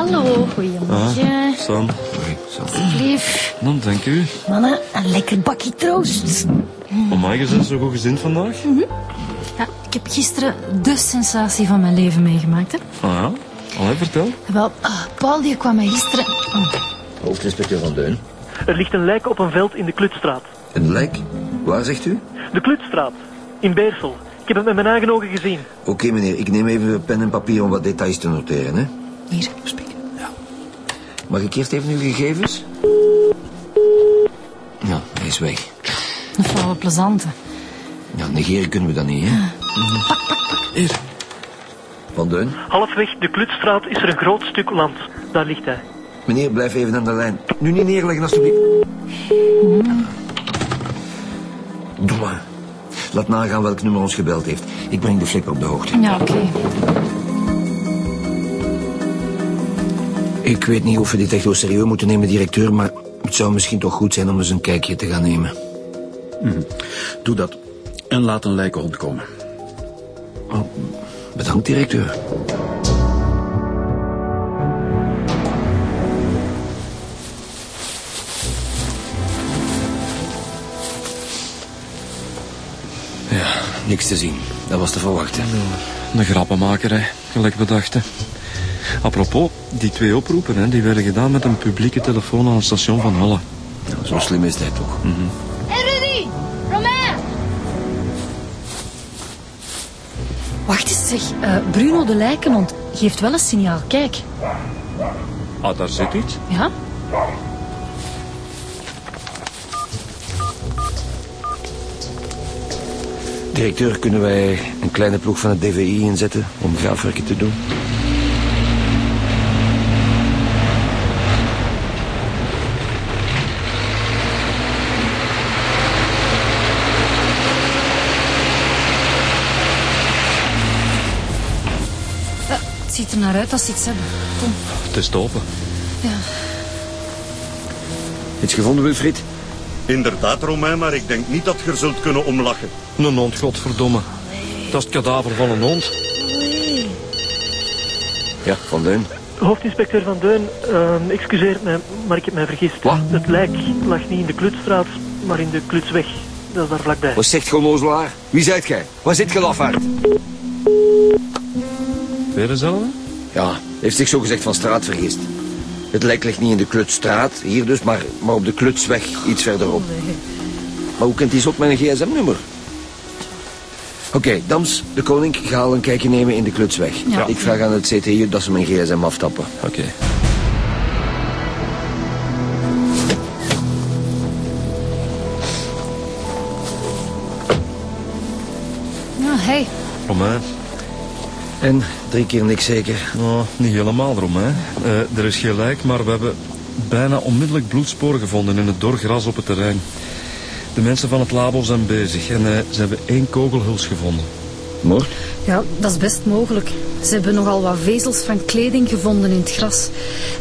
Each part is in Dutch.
Hallo, goeiemorgen. Sam. Sorry, Sam. Lief. Dan dank u. Mannen, een lekker bakje troost. Amai, je bent zo goed gezind vandaag? Ja, ik heb gisteren de sensatie van mijn leven meegemaakt. Hè. Ah ja? Allee, vertel. Wel, ah, Paul die kwam mij gisteren... Oh, Hoofdinspecteur Van Deun. Er ligt een lijk op een veld in de Klutstraat. Een lijk? Waar zegt u? De Klutstraat, in Beersel. Ik heb het met mijn eigen ogen gezien. Oké, meneer. Ik neem even pen en papier om wat details te noteren, hè. hier. Spiek. Mag ik eerst even uw gegevens? Ja, hij is weg. Een flauwe plezante. Ja, negeren kunnen we dat niet, hè. Hier. Van Deun. Halfweg de Klutstraat is er een groot stuk land. Daar ligt hij. Meneer, blijf even aan de lijn. Nu niet neerleggen, alstublieft. Doe maar. Laat nagaan welk nummer ons gebeld heeft. Ik breng de flipper op de hoogte. Ja, oké. Ik weet niet of we dit echt wel serieus moeten nemen, directeur, maar het zou misschien toch goed zijn om eens een kijkje te gaan nemen. Doe dat. En laat een lijk rondkomen. Oh, bedankt, directeur. Ja, niks te zien. Dat was te verwachten. Een grappenmaker, hè. Gelijk we dachten. Apropos, die twee oproepen, hè, die werden gedaan met een publieke telefoon aan het station van Halle. Nou, zo slim is hij toch. Hé Rudy! Romain! Wacht eens, zeg. eh, Bruno de Lijkenhond geeft wel een signaal. Kijk. Ah, daar zit iets. Ja? Directeur, kunnen wij een kleine ploeg van het DVI inzetten om graafwerken te doen? Eh, het ziet er naar uit dat ze iets hebben. Kom. Het is te open. Ja. Iets gevonden, Wilfried? Inderdaad, Romain, maar ik denk niet dat je er zult kunnen omlachen. Een hond, godverdomme. Dat is het kadaver van een hond. Ja, Van Deun. Hoofdinspecteur Van Deun, uh, excuseer me, maar ik heb mij vergist. Wat? Het lijk lag niet in de Klutstraat, maar in de Klutsweg. Dat is daar vlakbij. Wat zegt onnozelaar? Wie zijt gij? Waar zit ge, lafaard? Weer dezelfde? Ja, heeft zich zo gezegd van straat vergist. Het lijk ligt niet in de Klutstraat, hier dus, maar, maar op de Klutsweg, iets verderop. Maar hoe kent die zot mijn gsm-nummer? Oké, Dams, de koning, ga al een kijkje nemen in de Klutsweg. Ja. Ik vraag aan het CTU dat ze mijn gsm aftappen. Oké. Ja, hey. Romain. En drie keer niks zeker. Nou, niet helemaal, Romain. Eh er is geen lijk, maar we hebben bijna onmiddellijk bloedsporen gevonden in het doorgras op het terrein. De mensen van het labo zijn bezig en eh, ze hebben één kogelhuls gevonden. Moord? Ja, dat is best mogelijk. Ze hebben nogal wat vezels van kleding gevonden in het gras.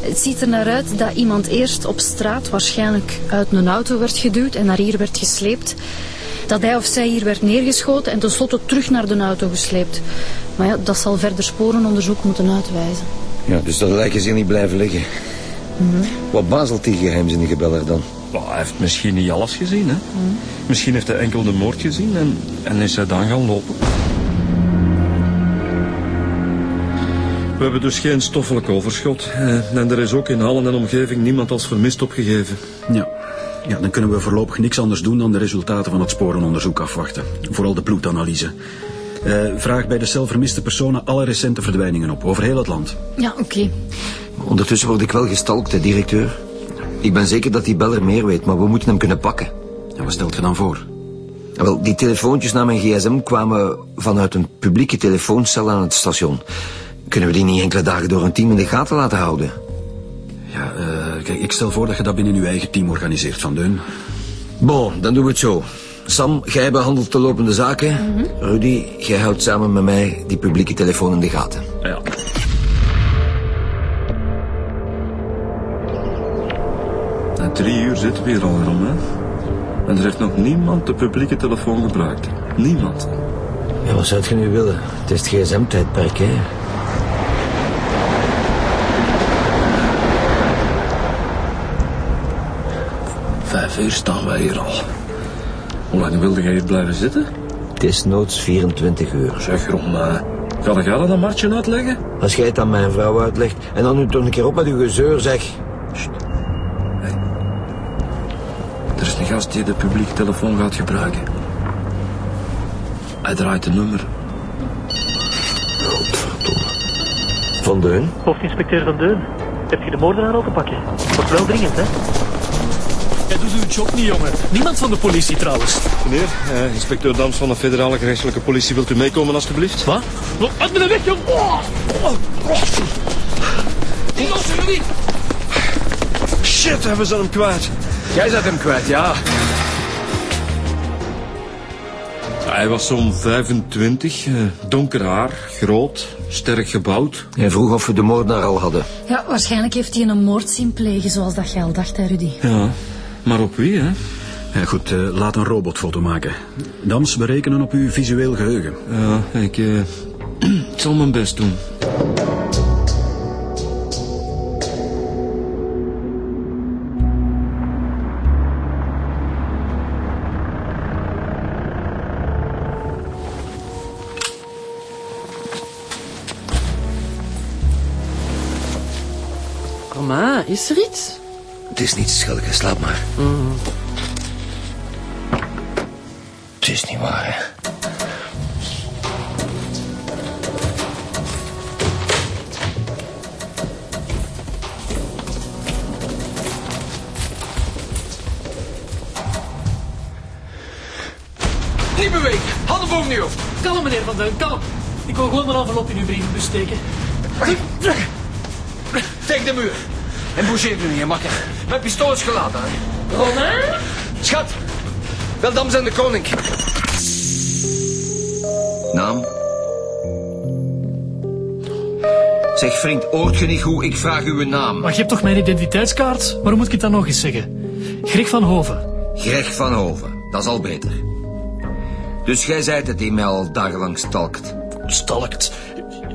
Het ziet er naar uit dat iemand eerst op straat waarschijnlijk uit een auto werd geduwd en naar hier werd gesleept. Dat hij of zij hier werd neergeschoten en tenslotte terug naar de auto gesleept. Maar ja, dat zal verder sporenonderzoek moeten uitwijzen. Ja, dus dat lijk is hier niet blijven liggen. Wat bazelt die geheimzinnige beller dan? Well, hij heeft misschien niet alles gezien, hè? Misschien heeft hij enkel de moord gezien en, en is hij dan gaan lopen. We hebben dus geen stoffelijk overschot. Eh, en er is ook in Hallen en omgeving niemand als vermist opgegeven. Ja. ja, dan kunnen we voorlopig niks anders doen dan de resultaten van het sporenonderzoek afwachten. Vooral de bloedanalyse. Eh, vraag bij de cel vermiste personen alle recente verdwijningen op, over heel het land. Ja, oké. Ondertussen word ik wel gestalkt, hè, directeur. Ik ben zeker dat die beller meer weet, maar we moeten hem kunnen pakken. Ja, wat stelt je dan voor? Ja, Wel, die telefoontjes naar mijn gsm kwamen vanuit een publieke telefooncel aan het station. Kunnen we die niet enkele dagen door een team in de gaten laten houden? Ja, eh, kijk, ik stel voor dat je dat binnen uw eigen team organiseert, Van Deun. Bon, dan doen we het zo. Sam, jij behandelt de lopende zaken. Rudy, jij houdt samen met mij die publieke telefoon in de gaten. Ja. Drie uur zitten we hier al om, hè? En er heeft nog niemand de publieke telefoon gebruikt. Niemand. Ja, wat zou je nu willen? Het is het gsm-tijdperk, hè? Vijf uur staan wij hier al. Hoe lang wilde jij hier blijven zitten? Het is noods 24 uur. Zeg, Romain. Ga ik dat aan Martje uitleggen? Als jij het aan mijn vrouw uitlegt en dan nu toch een keer op met uw gezeur, zeg. Er is een gast die de publieke telefoon gaat gebruiken. Hij draait een nummer. Van Deun? Hoofdinspecteur Van Deun. Heb je de moordenaar al te pakken? Wordt wel dringend, hè? Jij doet uw job niet, jongen. Niemand van de politie trouwens. Meneer, eh, inspecteur Dams van de federale gerechtelijke politie, wilt u meekomen alstublieft? Wat? Wat? Uit me weg, jongen. Oh. Oh. Oh. Die lossen jullie. Shit, hebben ze hem kwijt. Jij zet hem kwijt, ja. Hij was zo'n 25, eh, donker haar, groot, sterk gebouwd. Hij vroeg of we de moordenaar al hadden. Ja, waarschijnlijk heeft hij een moord zien plegen, zoals dat je al dacht, hè, Rudy. Ja, maar op wie, hè? Ja, goed, eh, laat een robotfoto maken. Dams berekenen op uw visueel geheugen. Ja, ik, eh, ik zal mijn best doen. Romain, is er iets? Het is niets, schatje, slaap maar. Het is niet waar, hè. Niet bewegen. Handen boven uw hoofd. Kalm, meneer Van Duin, kalm. Ik wil gewoon een envelop in uw brievenbus steken. Tegen de muur. En bougeer nu niet, makker. Mijn pistool is geladen. hè. Romain? Schat, wel Dams en de koning. Naam? Zeg, vriend, hoort je niet hoe? Ik vraag uw naam. Maar je hebt toch mijn identiteitskaart? Waarom moet ik het dan nog eens zeggen? Greg van Hoven. Greg van Hoven, dat is al beter. Dus jij zijt het die mij al dagenlang stalkt. Stalkt.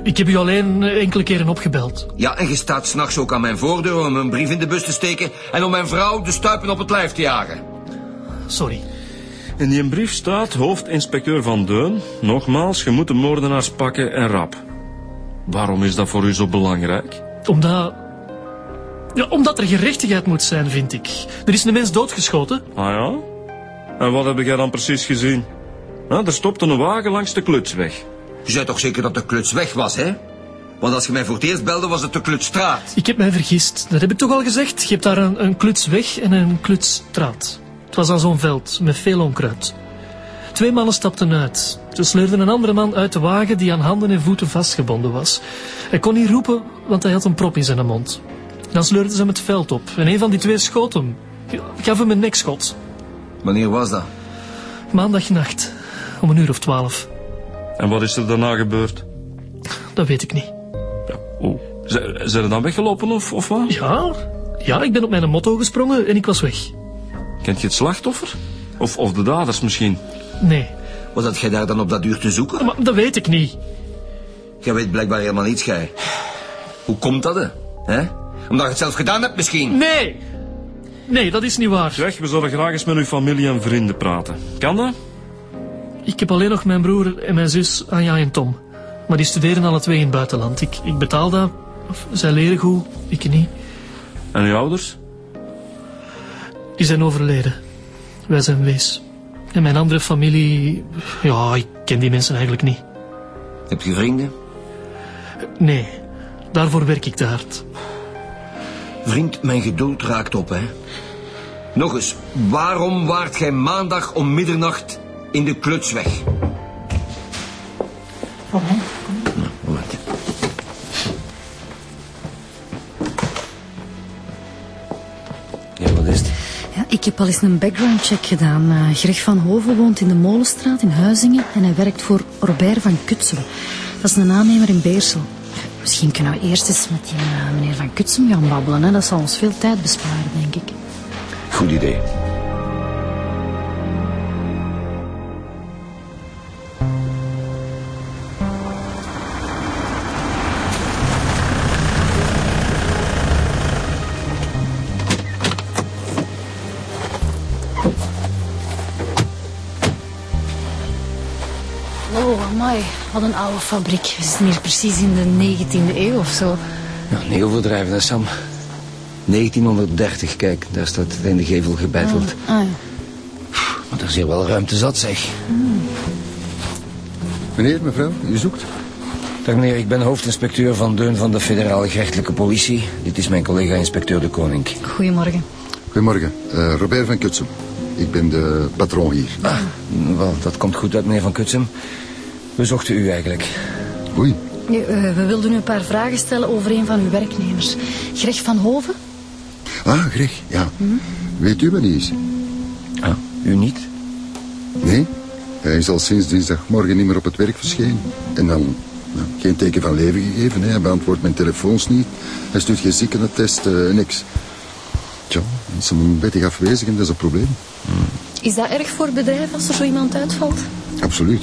Ik heb u alleen enkele keren opgebeld. Ja, en je staat s'nachts ook aan mijn voordeur om een brief in de bus te steken... en om mijn vrouw de stuipen op het lijf te jagen. Sorry. In die brief staat hoofdinspecteur Van Deun. Nogmaals, je moet de moordenaars pakken en rap. Waarom is dat voor u zo belangrijk? Omdat... Ja, omdat er gerechtigheid moet zijn, vind ik. Er is een mens doodgeschoten. Ah ja? En wat heb jij dan precies gezien? Ah, er stopte een wagen langs de klutsweg. Je zei toch zeker dat de kluts weg was, hè? Want als je mij voor het eerst belde, was het de klutsstraat. Ik heb mij vergist. Dat heb ik toch al gezegd? Je hebt daar een, een klutsweg en een klutsstraat. Het was aan zo'n veld met veel onkruid. Twee mannen stapten uit. Ze sleurden een andere man uit de wagen die aan handen en voeten vastgebonden was. Hij kon niet roepen, want hij had een prop in zijn mond. Dan sleurden ze hem het veld op en een van die twee schoot hem. Gaf hem een nekschot. Wanneer was dat? Maandagnacht, om een uur of twaalf. En wat is er daarna gebeurd? Dat weet ik niet. Ja, oh. Zijn er dan weggelopen of, of wat? Ja, ja, ik ben op mijn motto gesprongen en ik was weg. Kent je het slachtoffer? Of, of de daders misschien? Nee, Was dat jij daar dan op dat uur te zoeken? maar dat weet ik niet. Jij weet blijkbaar helemaal niets, gij. Hoe komt dat, hè? hè? Omdat je het zelf gedaan hebt, misschien. Nee! Nee, dat is niet waar. Zeg, we zouden graag eens met uw familie en vrienden praten. Kan dat? Ik heb alleen nog mijn broer en mijn zus Anja en Tom. Maar die studeren alle twee in het buitenland. Ik, ik betaal dat. Of, zij leren goed, ik niet. En uw ouders? Die zijn overleden. Wij zijn wees. En mijn andere familie... Ja, ik ken die mensen eigenlijk niet. Heb je vrienden? Nee, daarvoor werk ik te hard. Vriend, mijn geduld raakt op, hè. Nog eens, waarom waart gij maandag om middernacht in de klutsweg? Nou, moment. Ja, wat is het? Ja, ik heb al eens een background check gedaan. Eh, Greg van Hoven woont in de Molenstraat in Huizingen en hij werkt voor Robert van Kutsem. Dat is een aannemer in Beersel. Misschien kunnen we eerst eens met die eh, meneer van Kutsem gaan babbelen. Hè? Dat zal ons veel tijd besparen, denk ik. Goed idee. Amai. Wat een oude fabriek. We zitten hier precies in de 19e eeuw of zo. Ja, niet overdrijven, hè, Sam. 1930, kijk, daar staat het in de gevel gebeiteld. Ah, ja. Maar er is hier wel ruimte zat, zeg. Meneer, mevrouw, u zoekt? Dag meneer, ik ben hoofdinspecteur van Deun van de federale gerechtelijke politie. Dit is mijn collega inspecteur de Koning. Goedemorgen. Goedemorgen, eh, Robert van Kutsem. Ik ben de patroon hier. Ah, wel, dat komt goed uit, meneer Van Kutsem. We zochten u eigenlijk. Oei, Ja, eh, we wilden u een paar vragen stellen over een van uw werknemers. Greg van Hoven? ah, Greg, ja. Weet u wat hij is? Ah, u niet? Nee, hij is al sinds dinsdagmorgen niet meer op het werk verschenen. En dan nou, geen teken van leven gegeven. Hè. Hij beantwoordt mijn telefoons niet. Hij stuurt geen ziekenentest, eh, niks. Tja, hij is een wettig afwezig en dat is een probleem. Is dat erg voor het bedrijf als er zo iemand uitvalt? Absoluut.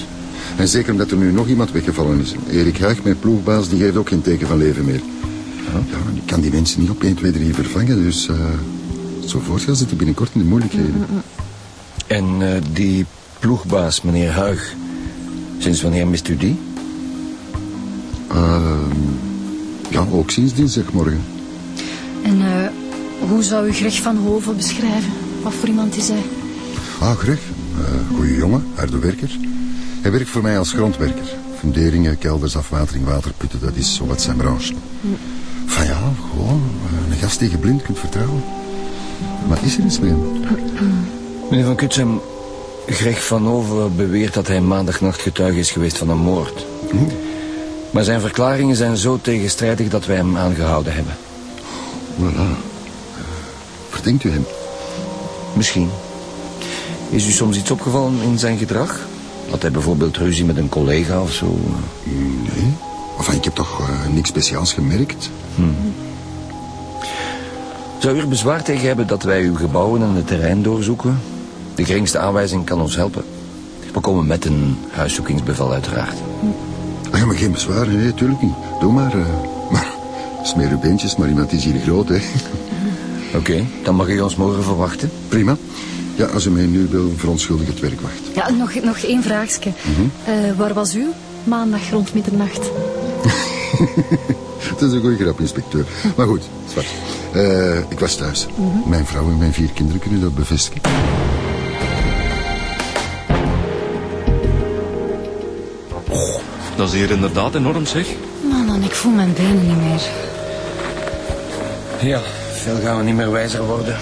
En zeker omdat er nu nog iemand weggevallen is. Erik Huig, mijn ploegbaas, die geeft ook geen teken van leven meer. Ja, ik kan die mensen niet op 1, 2, 3 vervangen. Dus eh zo voortgaan zitten binnenkort in de moeilijkheden. En eh, die ploegbaas, meneer Huig. Sinds wanneer mist u die? Ehm, ja, ook sinds dinsdagmorgen. En eh, hoe zou u Greg van Hoven beschrijven? Wat voor iemand is hij? Ah, Greg. eh goeie jongen, harde werker. Hij werkt voor mij als grondwerker. Funderingen, kelders, afwatering, waterputten, dat is zowat zijn branche. Van ja, gewoon eh, een gast die je blind kunt vertrouwen. Maar is er iets mee? Meneer Van Kutsem, Greg van Hoven beweert dat hij maandagnacht getuige is geweest van een moord. Maar zijn verklaringen zijn zo tegenstrijdig dat wij hem aangehouden hebben. Voilà. Verdenkt u hem? Misschien. Is u soms iets opgevallen in zijn gedrag? Had hij bijvoorbeeld ruzie met een collega of zo? Nee. Enfin, ik heb toch eh, niks speciaals gemerkt. Zou u er bezwaar tegen hebben dat wij uw gebouwen en het terrein doorzoeken? De geringste aanwijzing kan ons helpen. We komen met een huiszoekingsbevel uiteraard. Ah, ja, maar geen bezwaar, nee, natuurlijk niet. Doe maar. eh, maar smeer uw beentjes, maar iemand is hier groot, hè. Oké, dan mag u ons morgen verwachten. Prima. Ja, als u mij nu wil verontschuldigen het werk wacht. Ja, nog, nog één vraagje. Eh, waar was u maandag rond middernacht? Het is een goede grap, inspecteur. Maar goed, zwart. Eh, ik was thuis. Mijn vrouw en mijn vier kinderen kunnen dat bevestigen. Dat is hier inderdaad enorm, zeg. Man, man, ik voel mijn benen niet meer. Ja, veel gaan we niet meer wijzer worden.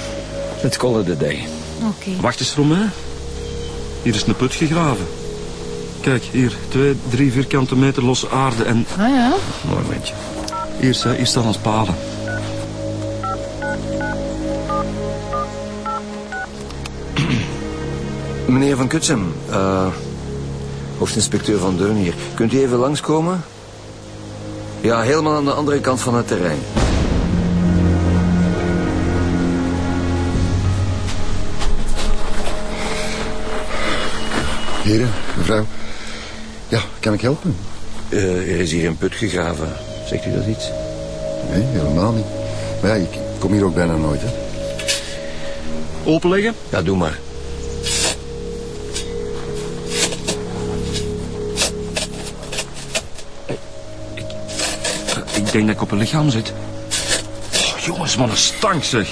Het call of the day. Oké. Wacht eens, Romain. Hier is een put gegraven. Kijk, hier, twee, drie vierkante meter losse aarde en... Ah ja? Mooi ventje. Hier, hier staan ons palen. Meneer Van Kutsem, eh, hoofdinspecteur van Deun hier. Kunt u even langskomen? Ja, helemaal aan de andere kant van het terrein. Heren, mevrouw. Ja, kan ik helpen? Eh, er is hier een put gegraven. Zegt u dat iets? Nee, helemaal niet. Maar ja, ik kom hier ook bijna nooit, hè. Openleggen? Ja, doe maar. Ik denk dat ik op een lichaam zit. Oh, jongens, wat een stank, zeg.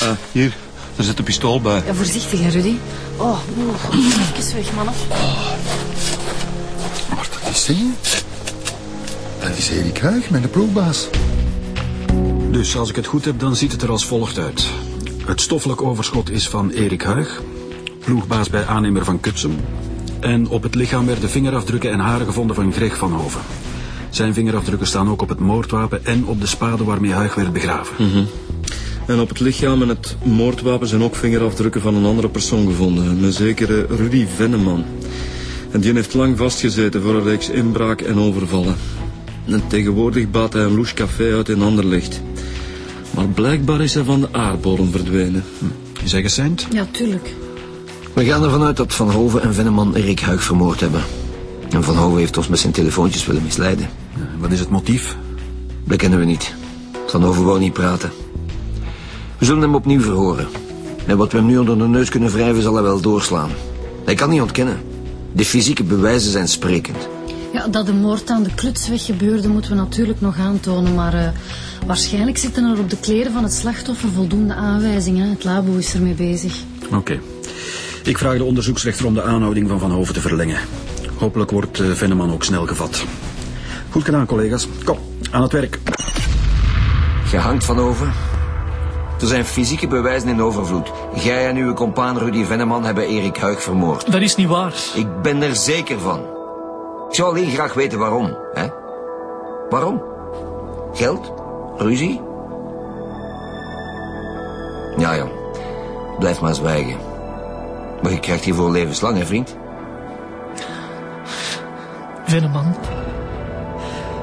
Eh, hier, er zit een pistool bij. Ja, voorzichtig, hè, Rudy. Oh, oeh, even weg, mannen. Maar dat is hij. Dat is Erik Huig, mijn ploegbaas. Dus als ik het goed heb, dan ziet het er als volgt uit. Het stoffelijk overschot is van Erik Huig, ploegbaas bij aannemer van Kutsem. En op het lichaam werden vingerafdrukken en haren gevonden van Greg van Hoven. Zijn vingerafdrukken staan ook op het moordwapen en op de spade waarmee Huig werd begraven. En op het lichaam en het moordwapen zijn ook vingerafdrukken van een andere persoon gevonden. Een zekere Rudy Venneman. En die heeft lang vastgezeten voor een reeks inbraak en overvallen. En tegenwoordig baat hij een louche café uit in Anderlecht. Maar blijkbaar is hij van de aardbodem verdwenen. Zeg eens, Seint. Ja, tuurlijk. We gaan ervan uit dat Van Hoven en Venneman Erik Huig vermoord hebben. En Van Hoven heeft ons met zijn telefoontjes willen misleiden. Wat is het motief? Dat kennen we niet. Van Hoven wou niet praten. We zullen hem opnieuw verhoren. En wat we hem nu onder de neus kunnen wrijven zal hij wel doorslaan. Hij kan niet ontkennen. De fysieke bewijzen zijn sprekend. Ja, dat de moord aan de klutsweg gebeurde moeten we natuurlijk nog aantonen, maar eh, waarschijnlijk zitten er op de kleren van het slachtoffer voldoende aanwijzingen. Het labo is ermee bezig. Oké. Ik vraag de onderzoeksrechter om de aanhouding van Van Hoven te verlengen. Hopelijk wordt uh, Venneman ook snel gevat. Goed gedaan, collega's. Kom, aan het werk. Gehangt Van Hoven. Er zijn fysieke bewijzen in overvloed. Jij en uw compaan Rudy Venneman hebben Erik Huig vermoord. Dat is niet waar. Ik ben er zeker van. Ik zou alleen graag weten waarom. Hè? Waarom? Geld? Ruzie? Ja, ja. Blijf maar zwijgen. Maar je krijgt hiervoor levenslang, hè, vriend? Venneman.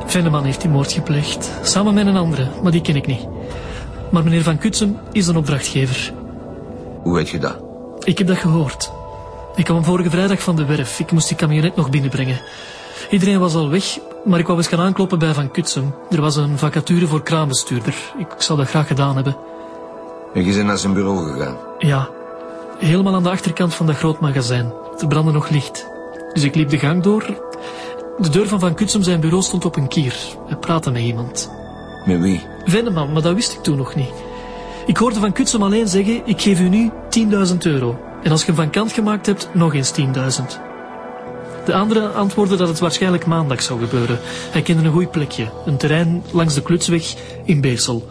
Venneman heeft die moord gepleegd. Samen met een andere, maar die ken ik niet. Maar meneer Van Kutsem is een opdrachtgever. Hoe weet je dat? Ik heb dat gehoord. Ik kwam vorige vrijdag van de werf. Ik moest die camionet nog binnenbrengen. Iedereen was al weg, maar ik wou eens gaan aankloppen bij Van Kutsem. Er was een vacature voor kraambestuurder. Ik zou dat graag gedaan hebben. En je bent naar zijn bureau gegaan? Ja. Helemaal aan de achterkant van dat groot magazijn. Er brandde nog licht. Dus ik liep de gang door. De deur van Van Kutsem zijn bureau stond op een kier. Hij praatte met iemand. Met wie? Venneman, maar dat wist ik toen nog niet. Ik hoorde Van Kutsem alleen zeggen, ik geef u nu 10.000 euro. En als je hem van kant gemaakt hebt, nog eens 10.000. De andere antwoordde dat het waarschijnlijk maandag zou gebeuren. Hij kende een goed plekje. Een terrein langs de Klutsweg in Beersel.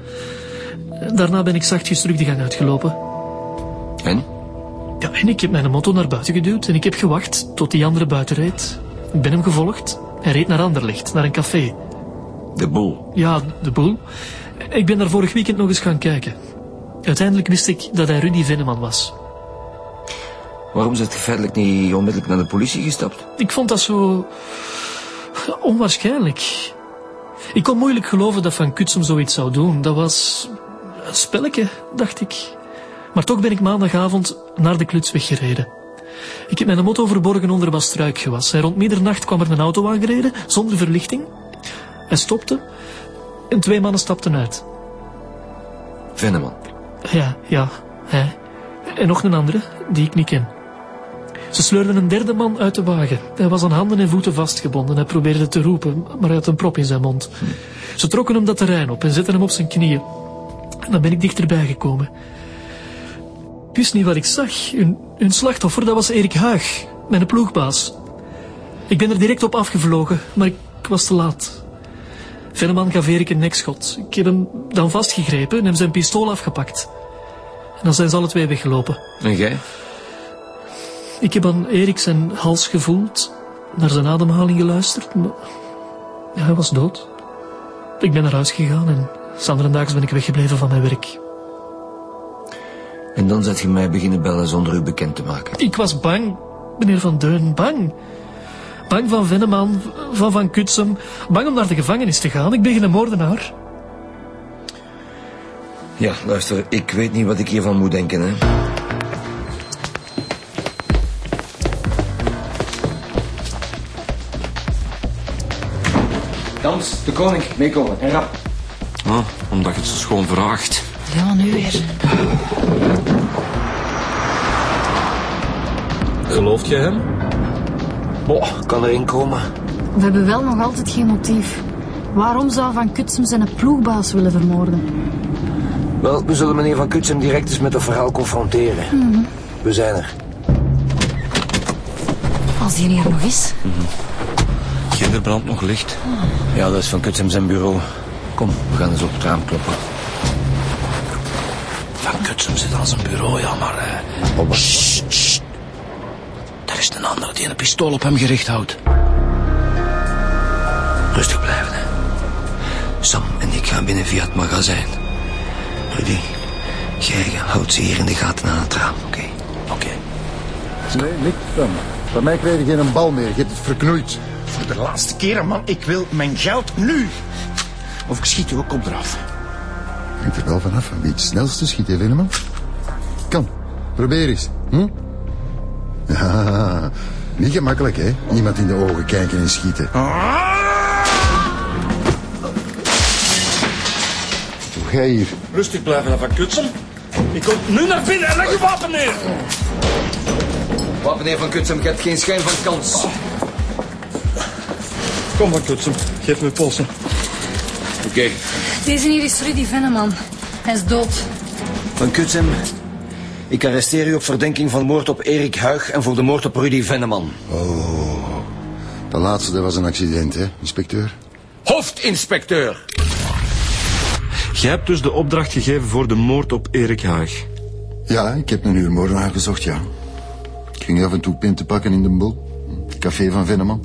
Daarna ben ik zachtjes terug de gang uitgelopen. En? Ja, en ik heb mijn motto naar buiten geduwd en ik heb gewacht tot die andere buiten reed. Ik ben hem gevolgd. Hij reed naar Anderlecht, naar een café. De Boel? Ja, de Boel. Ik ben daar vorig weekend nog eens gaan kijken. Uiteindelijk wist ik dat hij Rudy Venneman was. Waarom zit je feitelijk niet onmiddellijk naar de politie gestapt? Ik vond dat zo... onwaarschijnlijk. Ik kon moeilijk geloven dat Van Kutsem zoiets zou doen. Dat was een spelletje, dacht ik. Maar toch ben ik maandagavond naar de kluts gereden. Ik heb mijn motto verborgen onder wat struikgewas. En rond middernacht kwam er een auto aangereden, zonder verlichting. Hij stopte en twee mannen stapten uit. Venneman? Ja, ja, hij. En nog een andere, die ik niet ken. Ze sleurden een derde man uit de wagen. Hij was aan handen en voeten vastgebonden. Hij probeerde te roepen, maar hij had een prop in zijn mond. Ze trokken hem dat terrein op en zetten hem op zijn knieën. En dan ben ik dichterbij gekomen. Ik wist niet wat ik zag. Hun, hun slachtoffer, dat was Erik Huig, mijn ploegbaas. Ik ben er direct op afgevlogen, maar ik was te laat. Venneman gaf Erik een nekschot. Ik heb hem dan vastgegrepen en hem zijn pistool afgepakt. En dan zijn ze alle twee weggelopen. En jij? Ik heb aan Erik zijn hals gevoeld, naar zijn ademhaling geluisterd, maar ja, hij was dood. Ik ben naar huis gegaan en zanderendaags ben ik weggebleven van mijn werk. En dan zet je mij beginnen bellen zonder u bekend te maken. Ik was bang, meneer Van Deun, bang. Bang van Venneman, van Van Kutsem. Bang om naar de gevangenis te gaan. Ik ben geen moordenaar. Ja, luister, ik weet niet wat ik hiervan moet denken, hè. Dans, de koning, meekomen, en rap. Ah, omdat je het zo schoon vraagt. Ja, nu weer. Gelooft jij hem? Boah, kan erin komen. We hebben wel nog altijd geen motief. Waarom zou Van Kutsem zijn ploegbaas willen vermoorden? Wel, we zullen meneer Van Kutsem direct eens met dat verhaal confronteren. We zijn er. Als die hier nog is. Kinderbrandt nog licht. Ja, dat is Van Kutsem zijn bureau. Kom, we gaan eens op het raam kloppen. Van Kutsem zit aan zijn bureau, ja, maar... eh, Op een ander die een pistool op hem gericht houdt. Rustig blijven, hè. Sam en ik gaan binnen via het magazijn. Rudy, jij houdt ze hier in de gaten aan het raam, oké? Oké. Nee, niks van. Bij mij krijg je geen bal meer. Je hebt het verknoeid. Voor de laatste keer, man. Ik wil mijn geld nu. Of ik schiet uw kop eraf. Hangt er wel vanaf van wie het snelste schiet, hè, Venneman? Kom, probeer eens. Hm? Ja, niet gemakkelijk, hè? Iemand in de ogen kijken en schieten. Hoe ga je hier? Rustig blijven, van Kutsem. Ik kom nu naar binnen en leg je wapen neer. Wapenheer van Kutsem, je hebt geen schijn van kans. Kom van Kutsem, geef me polsen. Oké. Deze hier is Rudy Venneman. Hij is dood. Van Kutsem, ik arresteer u op verdenking van moord op Erik Huig en voor de moord op Rudy Venneman. Oh, dat laatste dat was een accident, hè, inspecteur? Hoofdinspecteur! Jij hebt dus de opdracht gegeven voor de moord op Erik Haag. Ja, ik heb een uur moordenaar gezocht, ja. Ik ging af en toe pinten pakken in de Boel, het café van Venneman.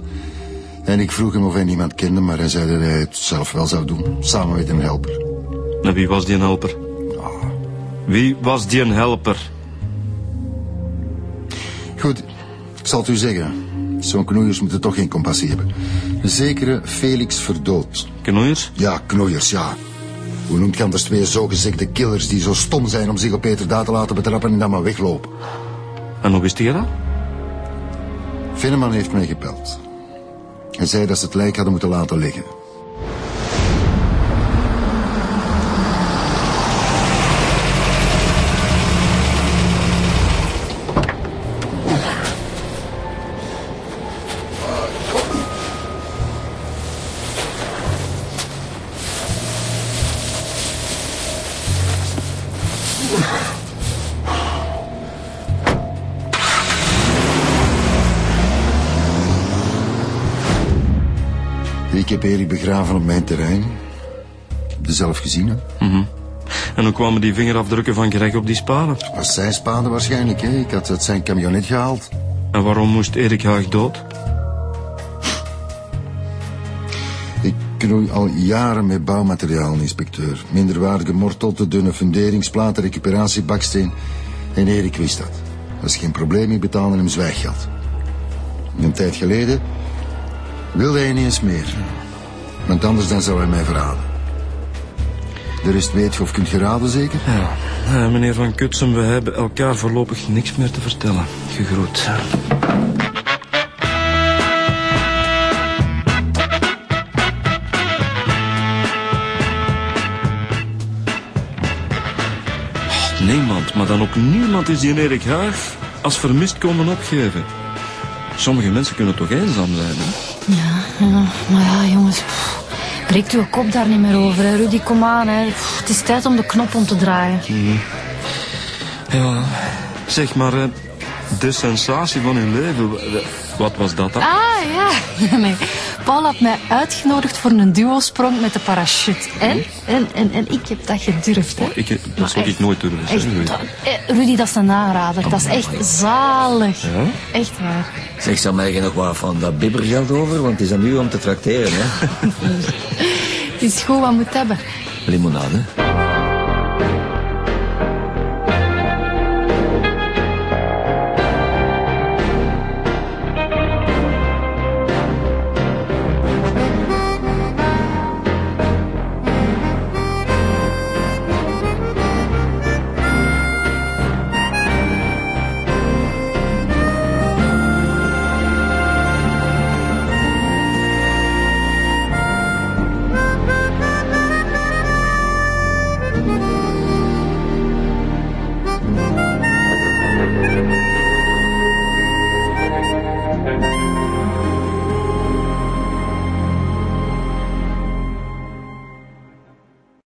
En ik vroeg hem of hij niemand kende, maar hij zei dat hij het zelf wel zou doen, samen met een helper. En wie was die een helper? Wie was die een helper? Goed, ik zal het u zeggen. Zo'n knoeiers moeten toch geen compassie hebben. Een zekere Felix Verdood. Knoeiers? Ja, knoeiers, ja. Hoe noemt je anders twee zogezegde killers die zo stom zijn om zich op Peter te laten betrappen en dan maar weglopen? En hoe wist hij dat? Venneman heeft mij gebeld. Hij zei dat ze het lijk hadden moeten laten liggen. Ik heb Erik begraven op mijn terrein. Ik heb de zelf gezien, hè. Mhm. En hoe kwamen die vingerafdrukken van Greg op die spaden? Was zijn spade waarschijnlijk, hè. Ik had het zijn camionet gehaald. En waarom moest Erik Haag dood? Ik knoei al jaren met bouwmateriaal, inspecteur. Minderwaardige mortel, te dunne funderingsplaten, recuperatiebaksteen. En Erik wist dat. Dat is geen probleem, ik betaalde hem zwijggeld. Een tijd geleden wilde hij niet eens meer. Want anders dan zou hij mij verraden. De rest weet je of kunt geraden, zeker? Ja. Eh, meneer Van Kutsem, we hebben elkaar voorlopig niks meer te vertellen. Gegroet. Niemand, maar dan ook niemand is die Erik Haag als vermist komen opgeven. Sommige mensen kunnen toch eenzaam zijn, hè? Ja, ja, maar ja, jongens. breekt uw kop daar niet meer over, hè. Rudy, kom aan, hè. Het is tijd om de knop om te draaien. Ja, zeg maar, eh, de sensatie van uw leven, wat was dat dan? Ah, ja. Paul had mij uitgenodigd voor een duo-sprong met de parachute. En? En, en, en ik heb dat gedurfd, hè. Ik, dat zou ik nooit durven Echt, zeggen. dat- eh, Rudy, dat is een aanrader. Dat is echt zalig. Ja? Echt waar. Zeg, zal mij nog wat van dat bibbergeld over? Want het is aan u om te trakteren, hè? Het is goed, wat moet hebben. Limonade.